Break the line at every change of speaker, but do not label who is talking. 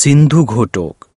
সিন্ধু ঘোটক।